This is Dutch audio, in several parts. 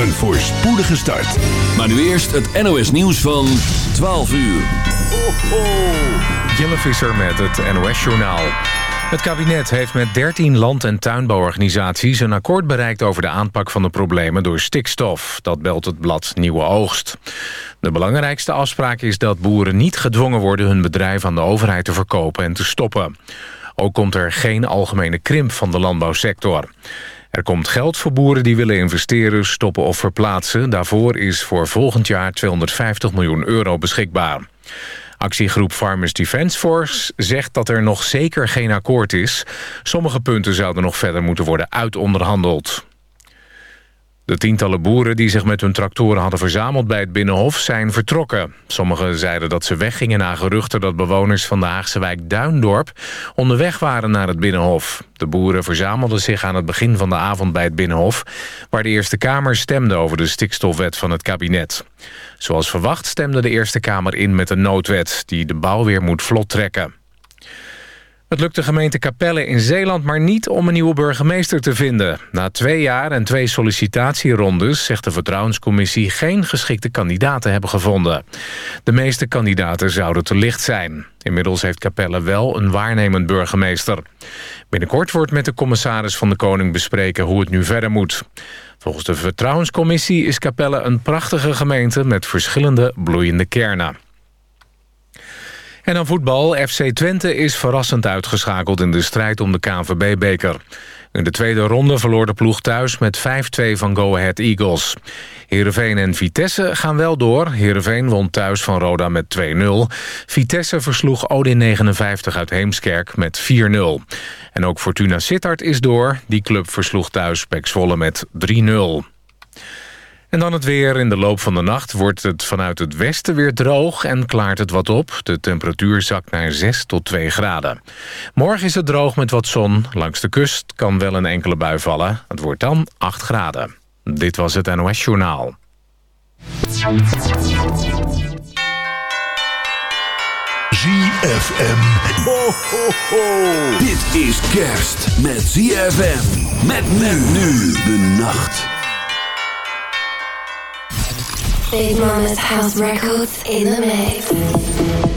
Een voorspoedige start. Maar nu eerst het NOS nieuws van 12 uur. Ho, ho. Jelle Visser met het NOS-journaal. Het kabinet heeft met 13 land- en tuinbouworganisaties... een akkoord bereikt over de aanpak van de problemen door stikstof. Dat belt het blad Nieuwe Oogst. De belangrijkste afspraak is dat boeren niet gedwongen worden... hun bedrijf aan de overheid te verkopen en te stoppen. Ook komt er geen algemene krimp van de landbouwsector. Er komt geld voor boeren die willen investeren, stoppen of verplaatsen. Daarvoor is voor volgend jaar 250 miljoen euro beschikbaar. Actiegroep Farmers Defence Force zegt dat er nog zeker geen akkoord is. Sommige punten zouden nog verder moeten worden uitonderhandeld. De tientallen boeren die zich met hun tractoren hadden verzameld bij het Binnenhof zijn vertrokken. Sommigen zeiden dat ze weggingen na geruchten dat bewoners van de Haagse wijk Duindorp onderweg waren naar het Binnenhof. De boeren verzamelden zich aan het begin van de avond bij het Binnenhof, waar de Eerste Kamer stemde over de stikstofwet van het kabinet. Zoals verwacht stemde de Eerste Kamer in met een noodwet die de bouw weer moet vlot trekken. Het lukt de gemeente Capelle in Zeeland maar niet om een nieuwe burgemeester te vinden. Na twee jaar en twee sollicitatierondes zegt de Vertrouwenscommissie geen geschikte kandidaten hebben gevonden. De meeste kandidaten zouden te licht zijn. Inmiddels heeft Capelle wel een waarnemend burgemeester. Binnenkort wordt met de commissaris van de Koning bespreken hoe het nu verder moet. Volgens de Vertrouwenscommissie is Capelle een prachtige gemeente met verschillende bloeiende kernen. En dan voetbal. FC Twente is verrassend uitgeschakeld in de strijd om de KNVB-beker. In de tweede ronde verloor de ploeg thuis met 5-2 van Go Ahead Eagles. Heerenveen en Vitesse gaan wel door. Heerenveen won thuis van Roda met 2-0. Vitesse versloeg Odin 59 uit Heemskerk met 4-0. En ook Fortuna Sittard is door. Die club versloeg thuis Pek met 3-0. En dan het weer. In de loop van de nacht wordt het vanuit het westen weer droog en klaart het wat op. De temperatuur zakt naar 6 tot 2 graden. Morgen is het droog met wat zon. Langs de kust kan wel een enkele bui vallen. Het wordt dan 8 graden. Dit was het NOS Journaal. ZFM. Ho, ho, ho. Dit is kerst met ZFM. Met men nu de nacht. Big Mama's House Records in the mix.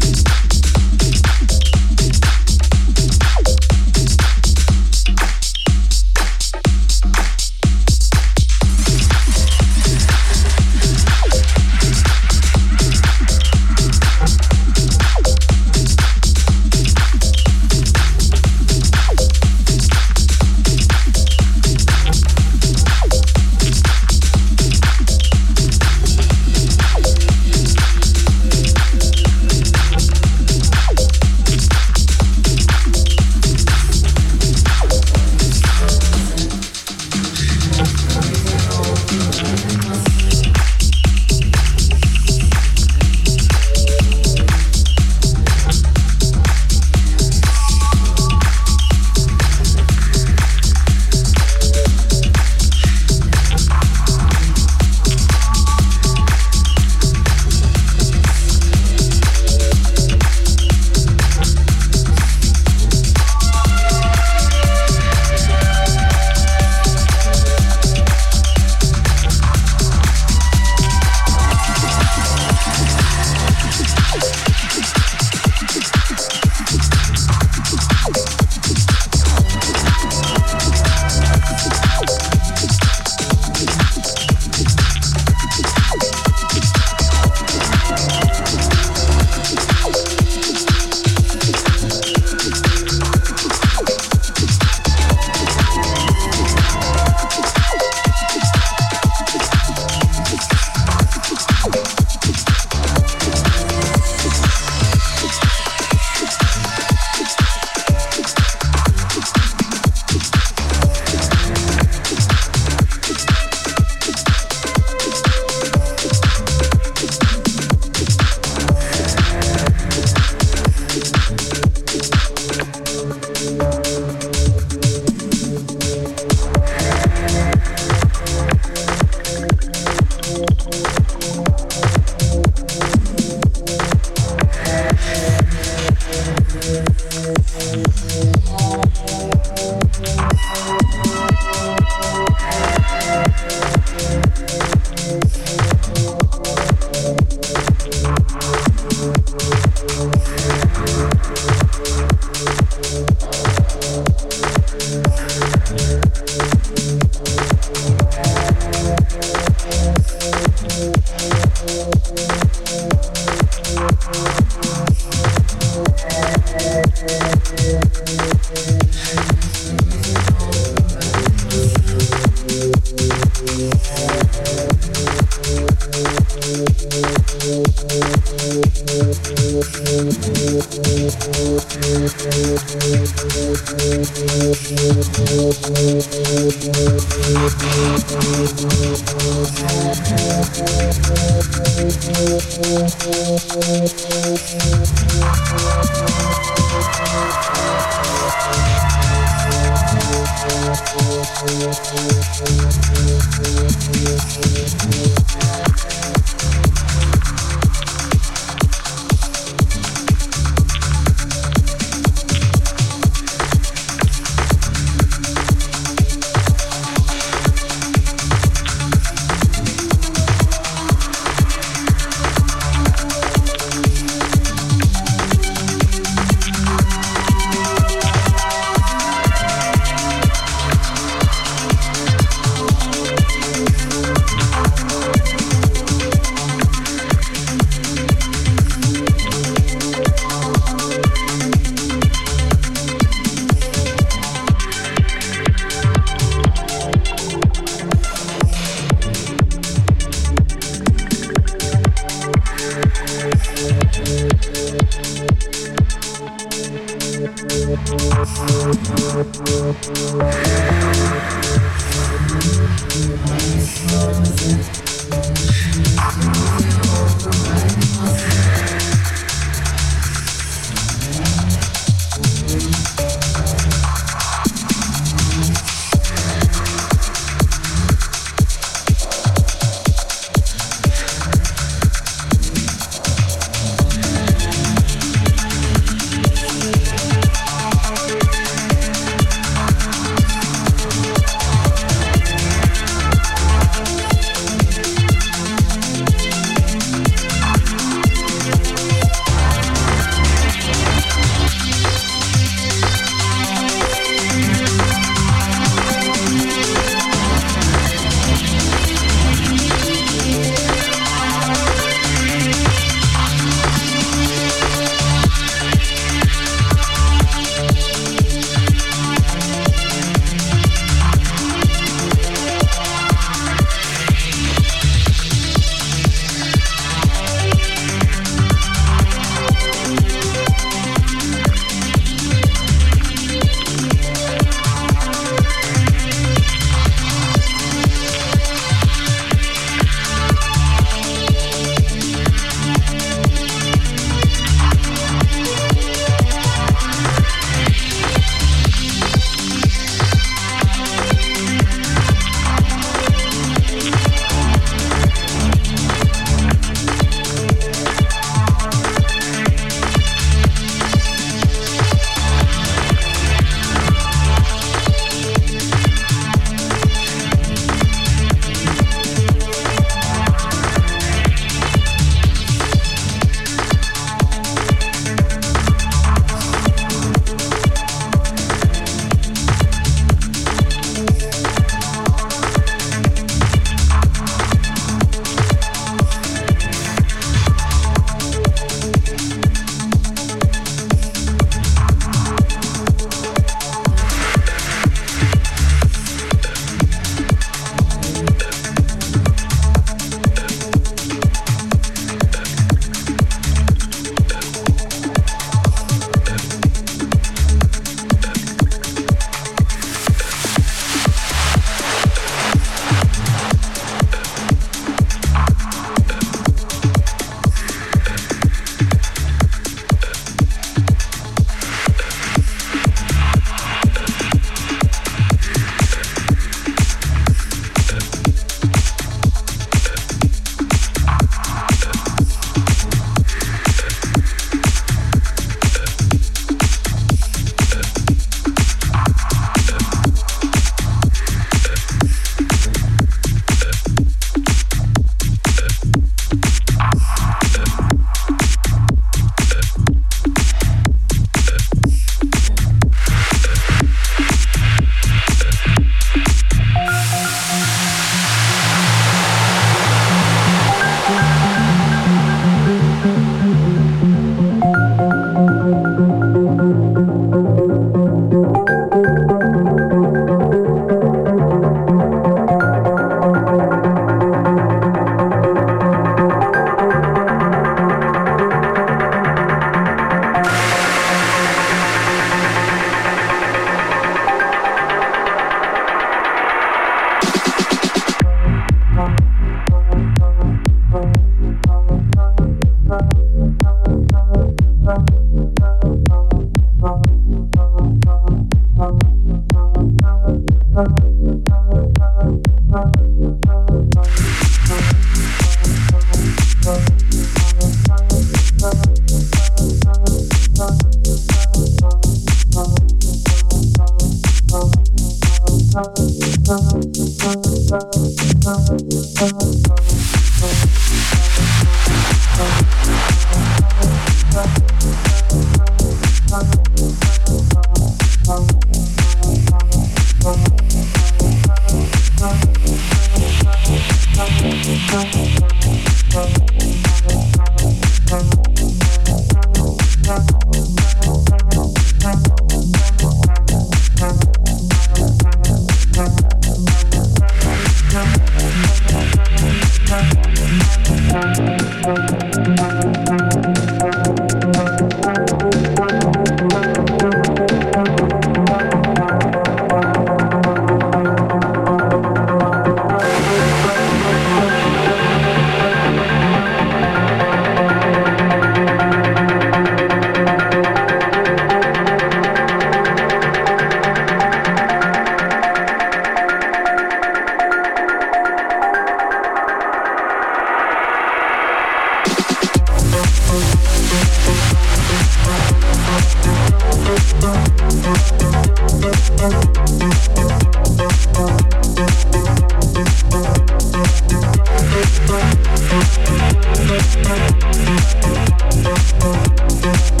Thank